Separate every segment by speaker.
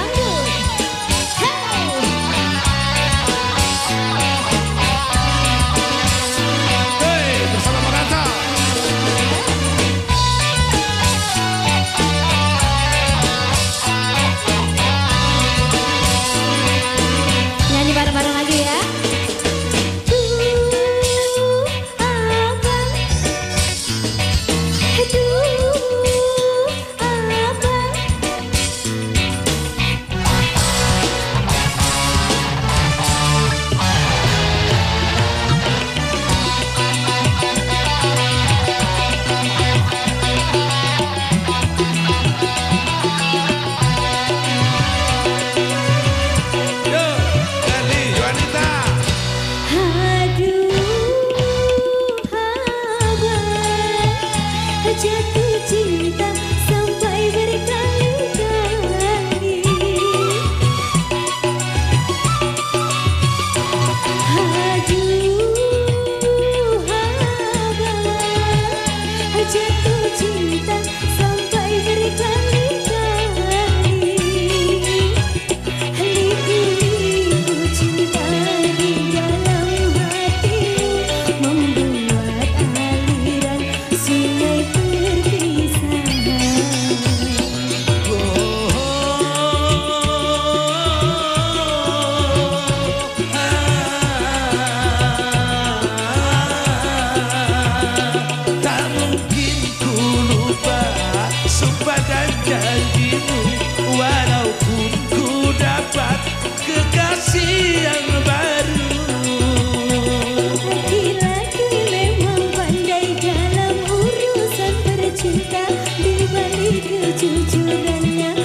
Speaker 1: Yang cinta kejujurannya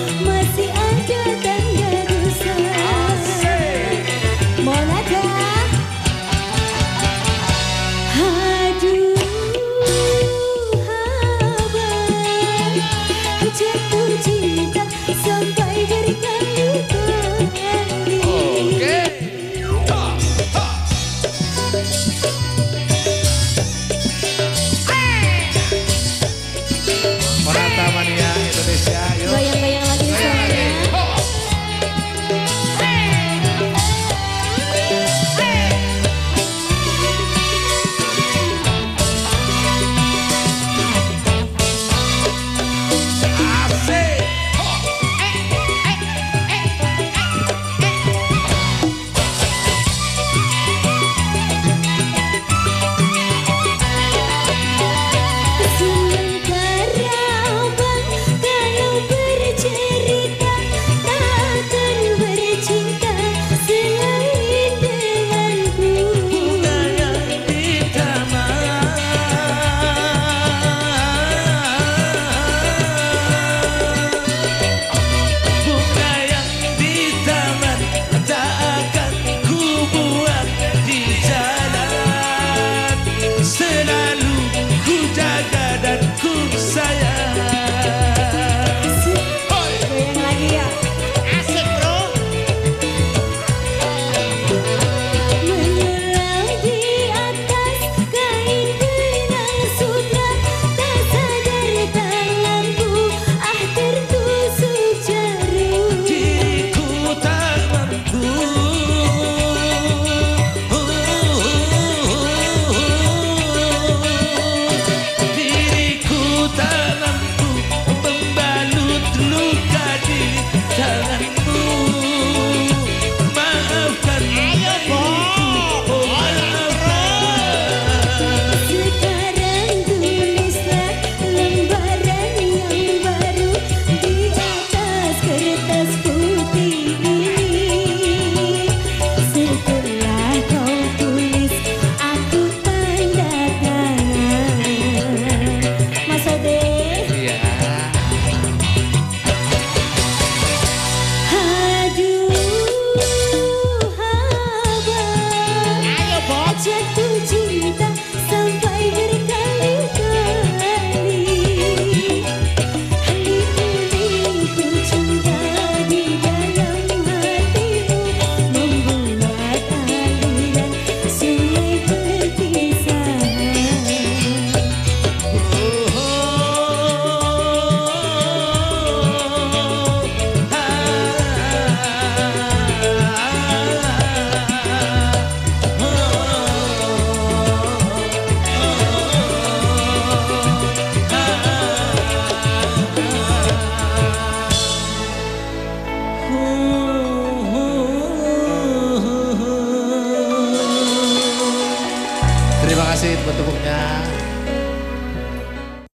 Speaker 2: Terima kasih buat tepuknya.